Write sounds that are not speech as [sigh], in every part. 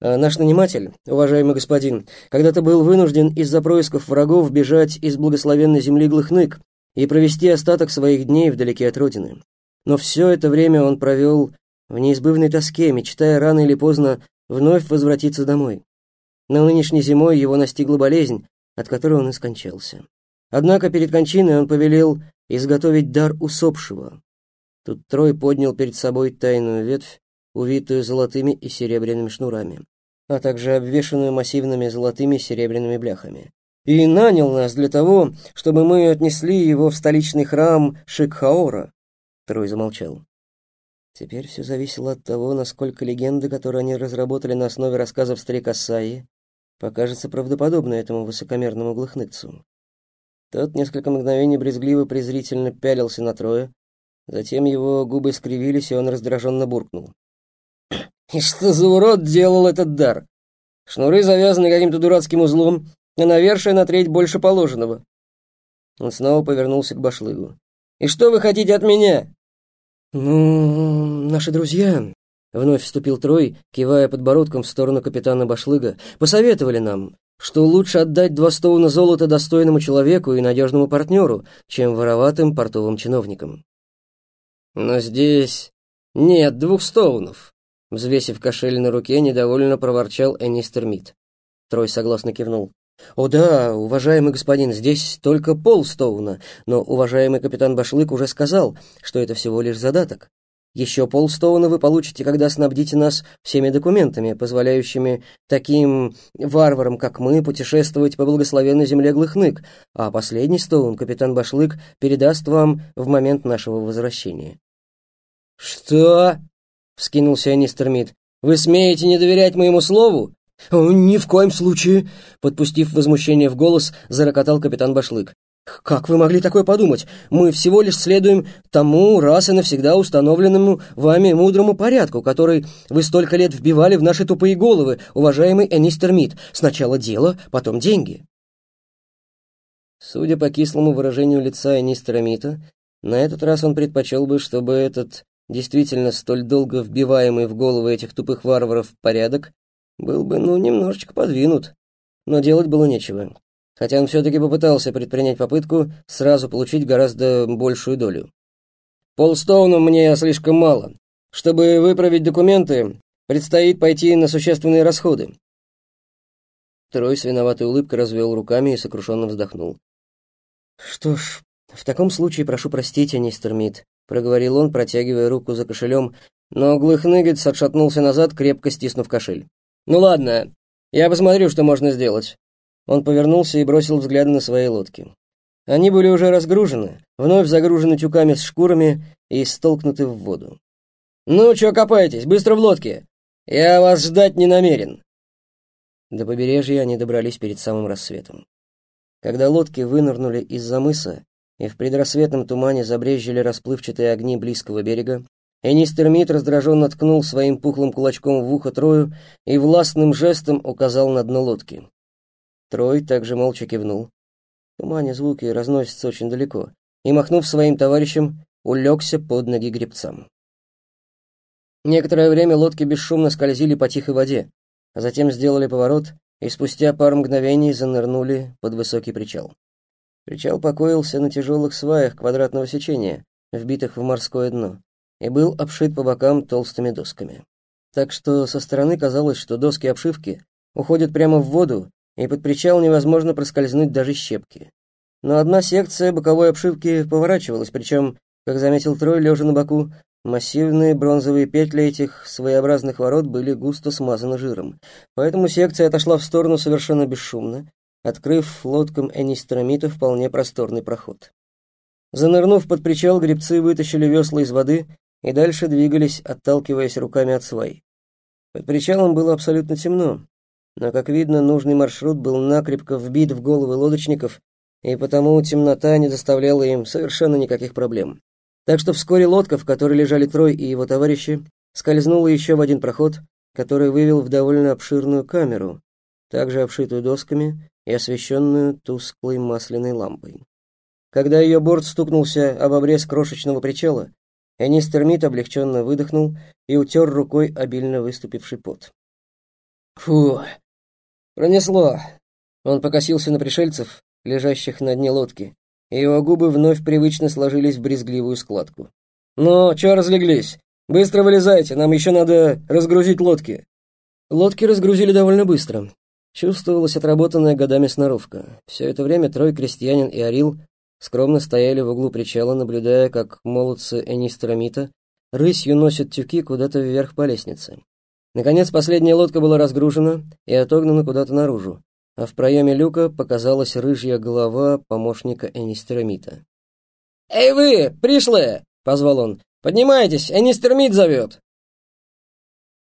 А наш наниматель, уважаемый господин, когда-то был вынужден из-за происков врагов бежать из благословенной земли Глыхнык и провести остаток своих дней вдалеке от родины. Но все это время он провел в неизбывной тоске, мечтая рано или поздно вновь возвратиться домой. Но нынешней зимой его настигла болезнь, от которой он и скончался. Однако перед кончиной он повелел изготовить дар усопшего. Тут Трой поднял перед собой тайную ветвь, увитую золотыми и серебряными шнурами, а также обвешанную массивными золотыми и серебряными бляхами. И нанял нас для того, чтобы мы отнесли его в столичный храм Шикхаора. Трой замолчал. Теперь все зависело от того, насколько легенды, которые они разработали на основе рассказов старика Саи, покажется правдоподобной этому высокомерному глухныцу. Тот несколько мгновений брезгливо презрительно пялился на Троя, затем его губы скривились, и он раздраженно буркнул. И что за урод делал этот дар? Шнуры завязаны каким-то дурацким узлом, а навершие на треть больше положенного. Он снова повернулся к башлыгу. «И что вы хотите от меня?» «Ну, наши друзья», — вновь вступил Трой, кивая подбородком в сторону капитана Башлыга, «посоветовали нам, что лучше отдать два стоуна золота достойному человеку и надежному партнеру, чем вороватым портовым чиновникам». «Но здесь нет двух стоунов», Взвесив кошель на руке, недовольно проворчал Энистер Мид. Трой согласно кивнул. «О да, уважаемый господин, здесь только пол Стоуна, но уважаемый капитан Башлык уже сказал, что это всего лишь задаток. Еще пол Стоуна вы получите, когда снабдите нас всеми документами, позволяющими таким варварам, как мы, путешествовать по благословенной земле Глыхнык, а последний Стоун капитан Башлык передаст вам в момент нашего возвращения». «Что?» Вскинулся Анистер Мид. «Вы смеете не доверять моему слову?» «Ни в коем случае!» Подпустив возмущение в голос, зарокотал капитан Башлык. «Как вы могли такое подумать? Мы всего лишь следуем тому раз и навсегда установленному вами мудрому порядку, который вы столько лет вбивали в наши тупые головы, уважаемый Энистер Мид. Сначала дело, потом деньги». Судя по кислому выражению лица Энистера Мита, на этот раз он предпочел бы, чтобы этот действительно столь долго вбиваемый в головы этих тупых варваров порядок, был бы, ну, немножечко подвинут. Но делать было нечего. Хотя он все-таки попытался предпринять попытку сразу получить гораздо большую долю. Полстоуна мне слишком мало. Чтобы выправить документы, предстоит пойти на существенные расходы. Трой с виноватой улыбкой развел руками и сокрушенно вздохнул. «Что ж, в таком случае прошу простить, мистер Мид проговорил он, протягивая руку за кошелем, но Глыхныгец отшатнулся назад, крепко стиснув кошель. «Ну ладно, я посмотрю, что можно сделать». Он повернулся и бросил взгляд на свои лодки. Они были уже разгружены, вновь загружены тюками с шкурами и столкнуты в воду. «Ну, чё копаетесь? Быстро в лодке! Я вас ждать не намерен!» До побережья они добрались перед самым рассветом. Когда лодки вынырнули из-за мыса, и в предрассветном тумане забрезжили расплывчатые огни близкого берега, Энистер Мит раздраженно ткнул своим пухлым кулачком в ухо Трою и властным жестом указал на дно лодки. Трой также молча кивнул. В тумане звуки разносятся очень далеко, и, махнув своим товарищам, улегся под ноги гребцам. Некоторое время лодки бесшумно скользили по тихой воде, а затем сделали поворот и спустя пару мгновений занырнули под высокий причал. Причал покоился на тяжелых сваях квадратного сечения, вбитых в морское дно, и был обшит по бокам толстыми досками. Так что со стороны казалось, что доски обшивки уходят прямо в воду, и под причал невозможно проскользнуть даже щепки. Но одна секция боковой обшивки поворачивалась, причем, как заметил Трой, лежа на боку, массивные бронзовые петли этих своеобразных ворот были густо смазаны жиром. Поэтому секция отошла в сторону совершенно бесшумно, открыв лодкам энистромита вполне просторный проход. Занырнув под причал, гребцы вытащили весла из воды и дальше двигались, отталкиваясь руками от свай. Под причалом было абсолютно темно, но, как видно, нужный маршрут был накрепко вбит в головы лодочников, и потому темнота не доставляла им совершенно никаких проблем. Так что вскоре лодка, в которой лежали Трой и его товарищи, скользнула еще в один проход, который вывел в довольно обширную камеру, также обшитую досками и освещенную тусклой масляной лампой. Когда ее борт стукнулся об обрез крошечного причала, Энистер Мит облегченно выдохнул и утер рукой обильно выступивший пот. Фу, пронесло. Он покосился на пришельцев, лежащих на дне лодки, и его губы вновь привычно сложились в брезгливую складку. «Ну, чё разлеглись? Быстро вылезайте, нам еще надо разгрузить лодки». Лодки разгрузили довольно быстро. Чувствовалась отработанная годами сноровка. Все это время трое крестьянин и Орил скромно стояли в углу причала, наблюдая, как молодцы Энистромита рысью носят тюки куда-то вверх по лестнице. Наконец, последняя лодка была разгружена и отогнана куда-то наружу, а в проеме люка показалась рыжья голова помощника Энистермита. «Эй вы, пришлые!» — позвал он. «Поднимайтесь, Энистермит зовет!»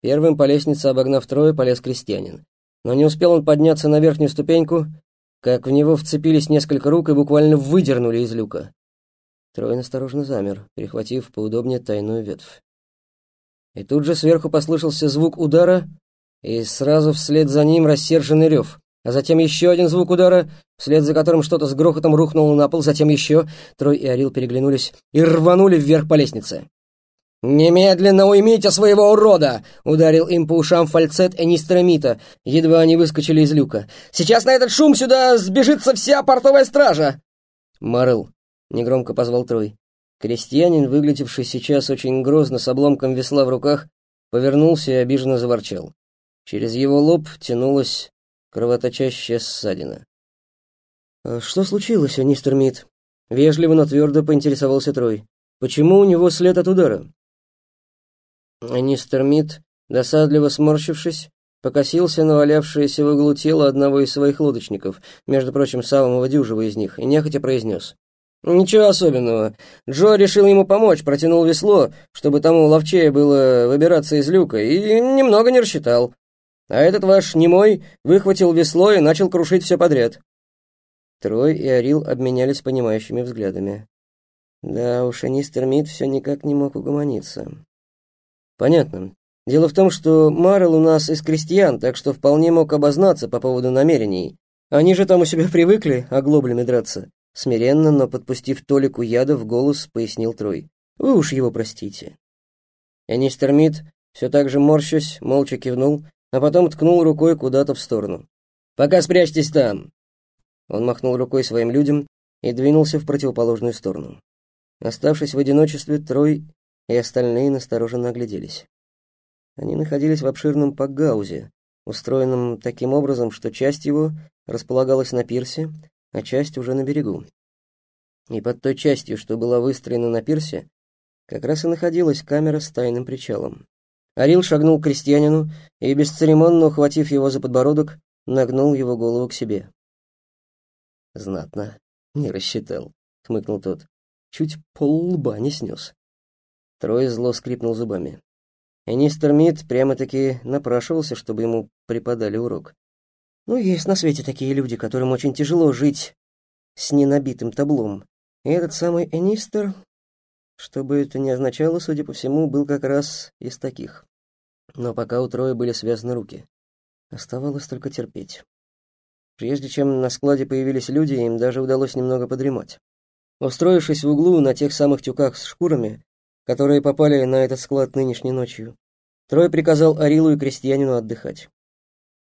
Первым по лестнице, обогнав трое, полез крестьянин. Но не успел он подняться на верхнюю ступеньку, как в него вцепились несколько рук и буквально выдернули из люка. Трой осторожно замер, перехватив поудобнее тайную ветвь. И тут же сверху послышался звук удара, и сразу вслед за ним рассерженный рев а затем еще один звук удара, вслед за которым что-то с грохотом рухнуло на пол, затем еще. Трой и Орил переглянулись и рванули вверх по лестнице. «Немедленно уймите своего урода!» — ударил им по ушам фальцет Энистромита, едва они выскочили из люка. «Сейчас на этот шум сюда сбежится вся портовая стража!» «Марл!» — негромко позвал Трой. Крестьянин, выглядевший сейчас очень грозно с обломком весла в руках, повернулся и обиженно заворчал. Через его лоб тянулась кровоточащая ссадина. «А «Что случилось, мистер Мид?» Вежливо, но твердо поинтересовался Трой. «Почему у него след от удара?» Мистер Мид, досадливо сморщившись, покосился на валявшееся в углу тело одного из своих лодочников, между прочим, самого дюжего из них, и нехотя произнес. «Ничего особенного. Джо решил ему помочь, протянул весло, чтобы тому ловчее было выбираться из люка, и немного не рассчитал. А этот ваш немой выхватил весло и начал крушить все подряд». Трой и Орил обменялись понимающими взглядами. Да уж, Анистер Мид все никак не мог угомониться. «Понятно. Дело в том, что Марл у нас из крестьян, так что вполне мог обознаться по поводу намерений. Они же там у себя привыкли оглоблями драться». Смиренно, но подпустив Толику яда в голос, пояснил Трой. «Вы уж его простите». Энистер Мид, все так же морщась, молча кивнул а потом ткнул рукой куда-то в сторону. «Пока спрячьтесь там!» Он махнул рукой своим людям и двинулся в противоположную сторону. Оставшись в одиночестве, Трой и остальные настороженно огляделись. Они находились в обширном пакгаузе, устроенном таким образом, что часть его располагалась на пирсе, а часть уже на берегу. И под той частью, что была выстроена на пирсе, как раз и находилась камера с тайным причалом. Арил шагнул к крестьянину и, бесцеремонно ухватив его за подбородок, нагнул его голову к себе. «Знатно. Не рассчитал», — хмыкнул тот. «Чуть пол лба не снес». Трое зло скрипнул зубами. Энистер Мид прямо-таки напрашивался, чтобы ему преподали урок. Ну, есть на свете такие люди, которым очень тяжело жить с ненабитым таблом. И этот самый Энистер что бы это ни означало, судя по всему, был как раз из таких. Но пока у Троя были связаны руки. Оставалось только терпеть. Прежде чем на складе появились люди, им даже удалось немного подремать. Устроившись в углу на тех самых тюках с шкурами, которые попали на этот склад нынешней ночью, Трой приказал Арилу и крестьянину отдыхать.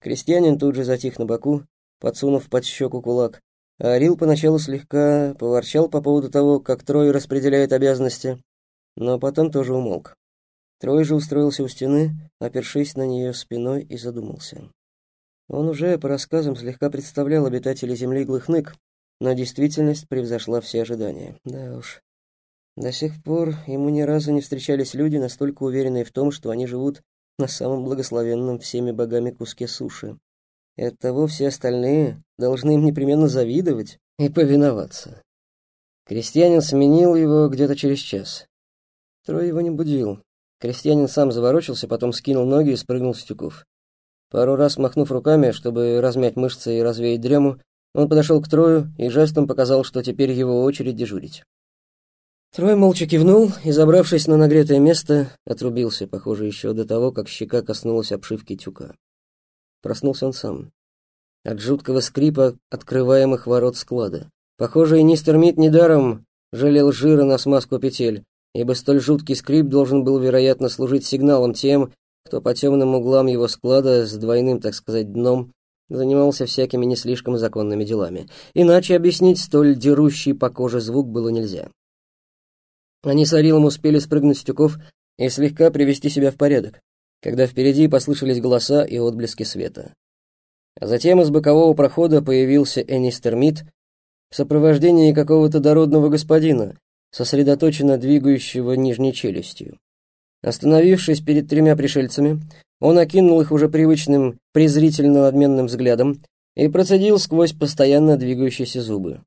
Крестьянин тут же затих на боку, подсунув под щеку кулак, Арил поначалу слегка поворчал по поводу того, как Трой распределяет обязанности, но потом тоже умолк. Трой же устроился у стены, опершись на нее спиной и задумался. Он уже, по рассказам, слегка представлял обитателей Земли Глыхнык, но действительность превзошла все ожидания. Да уж. До сих пор ему ни разу не встречались люди, настолько уверенные в том, что они живут на самом благословенном всеми богами куске суши. И оттого все остальные должны им непременно завидовать и повиноваться. Крестьянин сменил его где-то через час. Трой его не будил. Крестьянин сам заворочился, потом скинул ноги и спрыгнул с тюков. Пару раз махнув руками, чтобы размять мышцы и развеять дрему, он подошел к Трою и жестом показал, что теперь его очередь дежурить. Трой молча кивнул и, забравшись на нагретое место, отрубился, похоже, еще до того, как щека коснулась обшивки тюка. Проснулся он сам. От жуткого скрипа открываемых ворот склада. Похоже, и мистер Мид недаром жалел жира на смазку петель, ибо столь жуткий скрип должен был, вероятно, служить сигналом тем, кто по темным углам его склада с двойным, так сказать, дном занимался всякими не слишком законными делами. Иначе объяснить столь дерущий по коже звук было нельзя. Они с Арилом успели спрыгнуть с тюков и слегка привести себя в порядок, когда впереди послышались голоса и отблески света. А затем из бокового прохода появился Энистер Мид в сопровождении какого-то дородного господина, сосредоточенно двигающего нижней челюстью. Остановившись перед тремя пришельцами, он окинул их уже привычным презрительно-надменным взглядом и процедил сквозь постоянно двигающиеся зубы.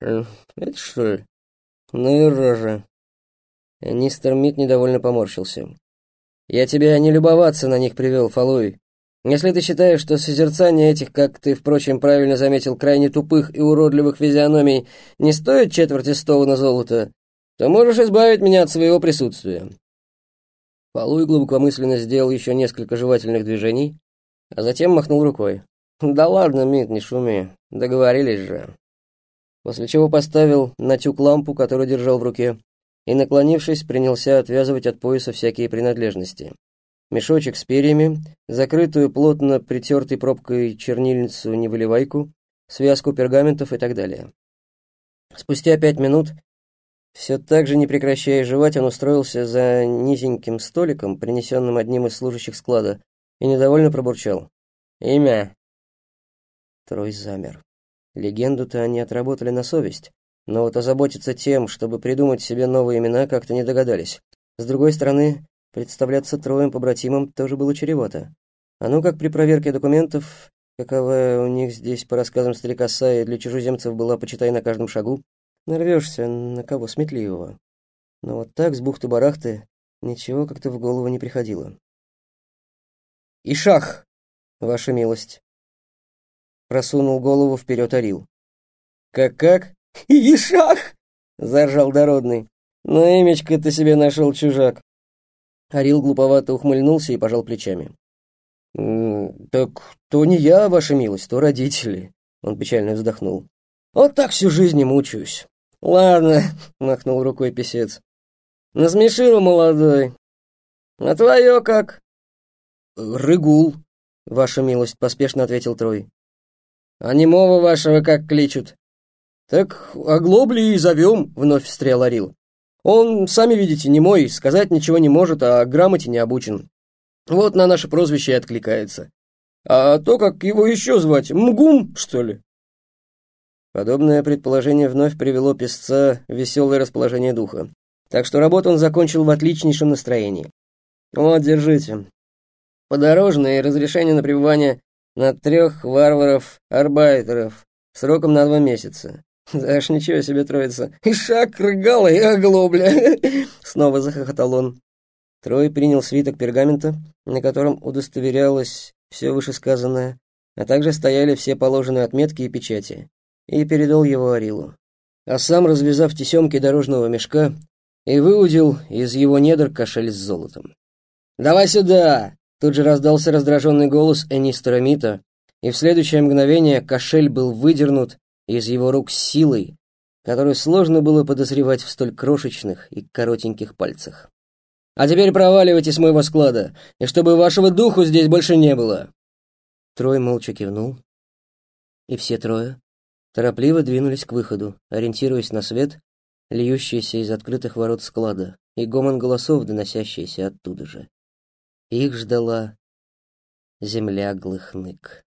«Э, «Это что ли? Ну и рожа». Нистер Мид недовольно поморщился. «Я тебя не любоваться на них привел, Фалуй. Если ты считаешь, что созерцание этих, как ты, впрочем, правильно заметил, крайне тупых и уродливых физиономий не стоит четверти стоуна золота, то можешь избавить меня от своего присутствия. Полуй глубокомысленно сделал еще несколько жевательных движений, а затем махнул рукой. «Да ладно, Мит, не шуми, договорились же». После чего поставил на тюк лампу, которую держал в руке, и, наклонившись, принялся отвязывать от пояса всякие принадлежности. Мешочек с перьями, закрытую плотно притертой пробкой чернильницу-невыливайку, связку пергаментов и так далее. Спустя пять минут все так же, не прекращая жевать, он устроился за низеньким столиком, принесенным одним из служащих склада, и недовольно пробурчал. «Имя?» Трой замер. Легенду-то они отработали на совесть, но вот озаботиться тем, чтобы придумать себе новые имена, как-то не догадались. С другой стороны, представляться троем побратимам тоже было чревато. А ну как при проверке документов, каковая у них здесь, по рассказам старика Саи, для чужеземцев была, почитай, на каждом шагу, нарвешься на кого сметливого. Но вот так, с бухты-барахты, ничего как-то в голову не приходило. «Ишах, ваша милость!» Просунул голову вперед Орил. «Как-как? Ишах!» — заржал Дородный. «Ну, имечко ты себе нашел, чужак!» Орил глуповато ухмыльнулся и пожал плечами. «Так то не я, ваша милость, то родители», — он печально вздохнул. «Вот так всю жизнь и мучаюсь. «Ладно», — махнул рукой писец. «Насмешил молодой. А твое как?» «Рыгул», — ваша милость, — поспешно ответил Трой. «А немого вашего как кличут?» «Так оглобли и зовем», — вновь встрял Орил. «Он, сами видите, не мой, сказать ничего не может, а грамоте не обучен. Вот на наше прозвище и откликается. А то, как его еще звать, Мгум, что ли?» Подобное предположение вновь привело песца в веселое расположение духа. Так что работу он закончил в отличнейшем настроении. Вот, держите. Подорожное разрешение на пребывание на трех варваров-арбайтеров сроком на два месяца. Аж ничего себе троица. И шаг, рыгала, и оглобля. [laughs] Снова захохотал он. Трой принял свиток пергамента, на котором удостоверялось все вышесказанное, а также стояли все положенные отметки и печати и передал его Арилу. А сам, развязав тесемки дорожного мешка, и выудил из его недр кошель с золотом. «Давай сюда!» Тут же раздался раздраженный голос Энистера Мита, и в следующее мгновение кошель был выдернут из его рук силой, которую сложно было подозревать в столь крошечных и коротеньких пальцах. «А теперь проваливайте с моего склада, и чтобы вашего духу здесь больше не было!» Трой молча кивнул, и все трое, торопливо двинулись к выходу, ориентируясь на свет, льющийся из открытых ворот склада, и гомон голосов, доносящийся оттуда же. Их ждала земля глыхнык.